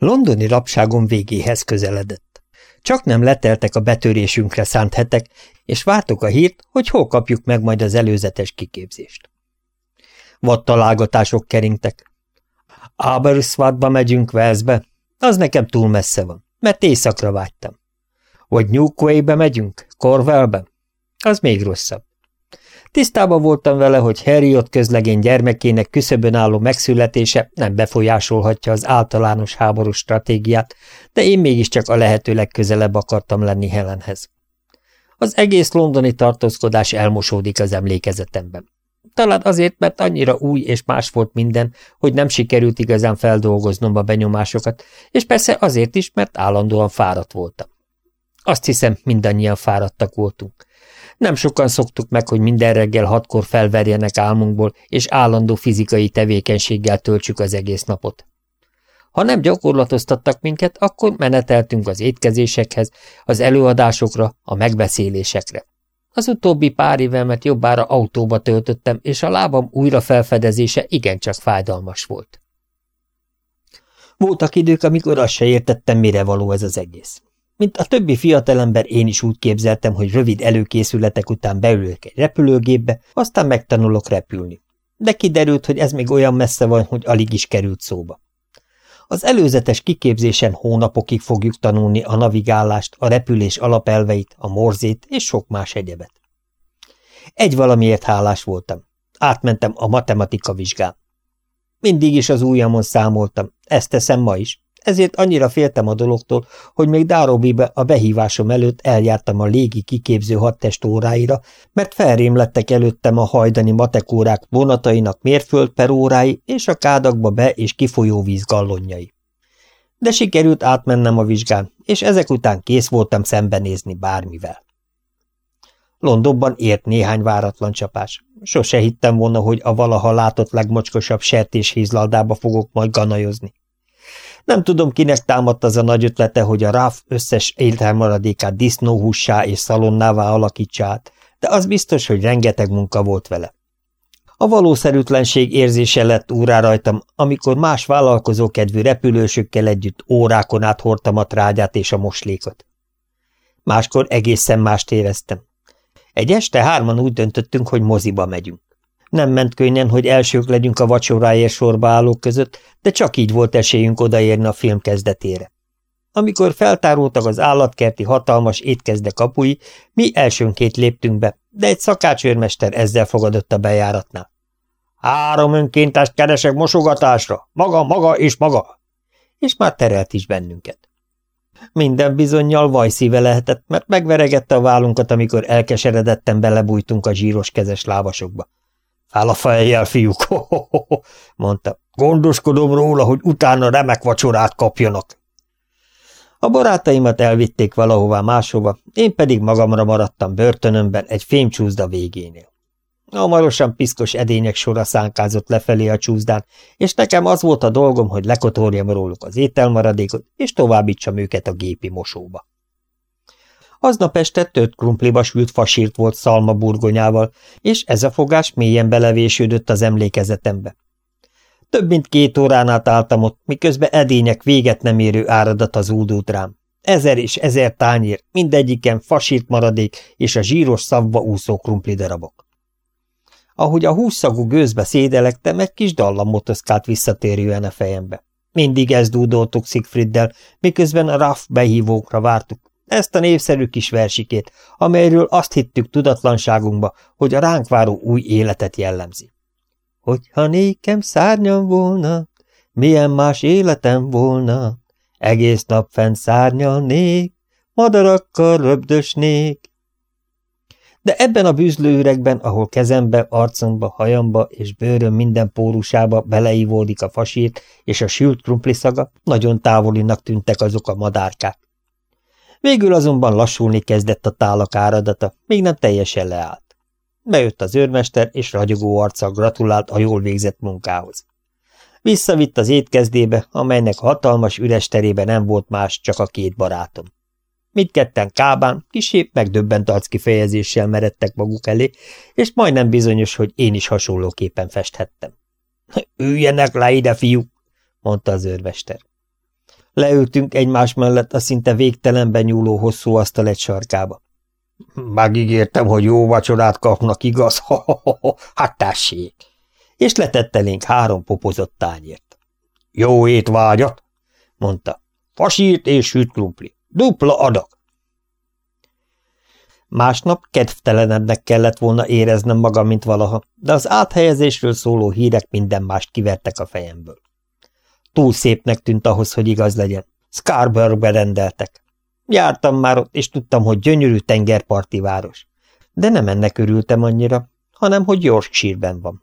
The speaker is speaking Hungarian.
Londoni rapságon végéhez közeledett. Csak nem leteltek a betörésünkre szánt hetek, és vártuk a hírt, hogy hol kapjuk meg majd az előzetes kiképzést. Vad találgatások keringtek. Aberystwythba megyünk Velszbe, az nekem túl messze van, mert éjszakra vágytam. Vagy Newquay-be megyünk, Corwellbe, az még rosszabb. Tisztában voltam vele, hogy Harriot közlegény gyermekének küszöbön álló megszületése nem befolyásolhatja az általános háborús stratégiát, de én mégiscsak a lehető legközelebb akartam lenni Helenhez. Az egész londoni tartózkodás elmosódik az emlékezetemben. Talán azért, mert annyira új és más volt minden, hogy nem sikerült igazán feldolgoznom a benyomásokat, és persze azért is, mert állandóan fáradt voltam. Azt hiszem, mindannyian fáradtak voltunk. Nem sokan szoktuk meg, hogy minden reggel hatkor felverjenek álmunkból, és állandó fizikai tevékenységgel töltsük az egész napot. Ha nem gyakorlatoztattak minket, akkor meneteltünk az étkezésekhez, az előadásokra, a megbeszélésekre. Az utóbbi pár évemet jobbára autóba töltöttem, és a lábam újra felfedezése igencsak fájdalmas volt. Voltak idők, amikor azt se értettem, mire való ez az egész. Mint a többi fiatalember én is úgy képzeltem, hogy rövid előkészületek után beülök egy repülőgépbe, aztán megtanulok repülni. De kiderült, hogy ez még olyan messze van, hogy alig is került szóba. Az előzetes kiképzésen hónapokig fogjuk tanulni a navigálást, a repülés alapelveit, a morzét és sok más egyebet. Egy valamiért hálás voltam. Átmentem a matematika vizsgán. Mindig is az ujjamon számoltam, ezt teszem ma is, ezért annyira féltem a dologtól, hogy még Dárobibe a behívásom előtt eljártam a légi kiképző hadtest óráira, mert felrém lettek előttem a hajdani matekórák vonatainak mérföld per órái és a kádakba be- és kifolyó víz gallonjai. De sikerült átmennem a vizsgán, és ezek után kész voltam szembenézni bármivel. Londonban ért néhány váratlan csapás. Sose hittem volna, hogy a valaha látott legmocskosabb sertéshízlaldába fogok majd ganajozni. Nem tudom, kinek támadt az a nagy ötlete, hogy a ráf összes éltelmaradékát disznóhússá és szalonnává alakítsa át, de az biztos, hogy rengeteg munka volt vele. A valószerűtlenség érzése lett úrá rajtam, amikor más vállalkozókedvű repülősökkel együtt órákon át hordtam a trágyát és a moslékot. Máskor egészen mást éreztem. Egy este hárman úgy döntöttünk, hogy moziba megyünk. Nem ment könnyen, hogy elsők legyünk a vacsoráért sorba állók között, de csak így volt esélyünk odaérni a film kezdetére. Amikor feltárultak az állatkerti hatalmas étkezde kapui, mi elsőnként léptünk be, de egy szakácsőrmester ezzel fogadott a bejáratnál. Három önkéntest keresek mosogatásra, maga, maga és maga! És már terelt is bennünket. Minden bizonyal vajszíve lehetett, mert megveregette a vállunkat, amikor elkeseredetten belebújtunk a zsíros kezes lábasokba. Fel a fejjel, fiúk, mondta. Gondoskodom róla, hogy utána remek vacsorát kapjanak. A barátaimat elvitték valahová máshova, én pedig magamra maradtam börtönömben egy fémcsúzda végénél. Hamarosan piszkos edények sora szánkázott lefelé a csúszdán, és nekem az volt a dolgom, hogy lekotorjam róluk az ételmaradékot, és továbbítsam őket a gépi mosóba. Aznap este tört krumpliba sült fasírt volt szalma burgonyával, és ez a fogás mélyen belevésődött az emlékezetembe. Több mint két órán át álltam ott, miközben edények véget nem érő áradat az úldult rám. Ezer és ezer tányér, mindegyiken fasírt maradék és a zsíros szavba úszó krumpli darabok. Ahogy a húszszagú gőzbe szédelektem, egy kis dallam motoszkált visszatérően a fejembe. Mindig ezt dúdoltuk Siegfrieddel, miközben a RAF behívókra vártuk, ezt a népszerű kis versikét, amelyről azt hittük tudatlanságunkba, hogy a ránk váró új életet jellemzi. Hogyha nékem szárnyam volna, milyen más életem volna, egész nap fent szárnyalnék, madarakkal röbdösnék. De ebben a bűzlőüregben, ahol kezembe, arcomba, hajamba és bőröm minden pórusába beleivódik a fasírt és a sült krumpli szaga, nagyon távolinak tűntek azok a madárkák. Végül azonban lassulni kezdett a tálak áradata, még nem teljesen leállt. Bejött az őrmester, és ragyogó arccal gratulált a jól végzett munkához. Visszavitt az étkezdébe, amelynek hatalmas üres terébe nem volt más, csak a két barátom. Mindketten kábán, kisé megdöbbent arckifejezéssel meredtek maguk elé, és majdnem bizonyos, hogy én is hasonlóképpen festhettem. – Üljenek le ide, fiúk! – mondta az őrmester. Leültünk egymás mellett a szinte végtelenben nyúló hosszú asztal egy sarkába. Megígértem, hogy jó vacsorát kapnak, igaz? Ha. Hát tessék! És letett elénk három popozott tányért. Jó étvágyat, mondta. Fasírt és süt krumpli. Dupla adag. Másnap kedvtelenebbnek kellett volna éreznem magam, mint valaha, de az áthelyezésről szóló hírek minden mást kivertek a fejemből. Túl szépnek tűnt ahhoz, hogy igaz legyen. Scarboroughbe rendeltek. Jártam már ott, és tudtam, hogy gyönyörű tengerparti város. De nem ennek örültem annyira, hanem hogy Yorkshire-ben van.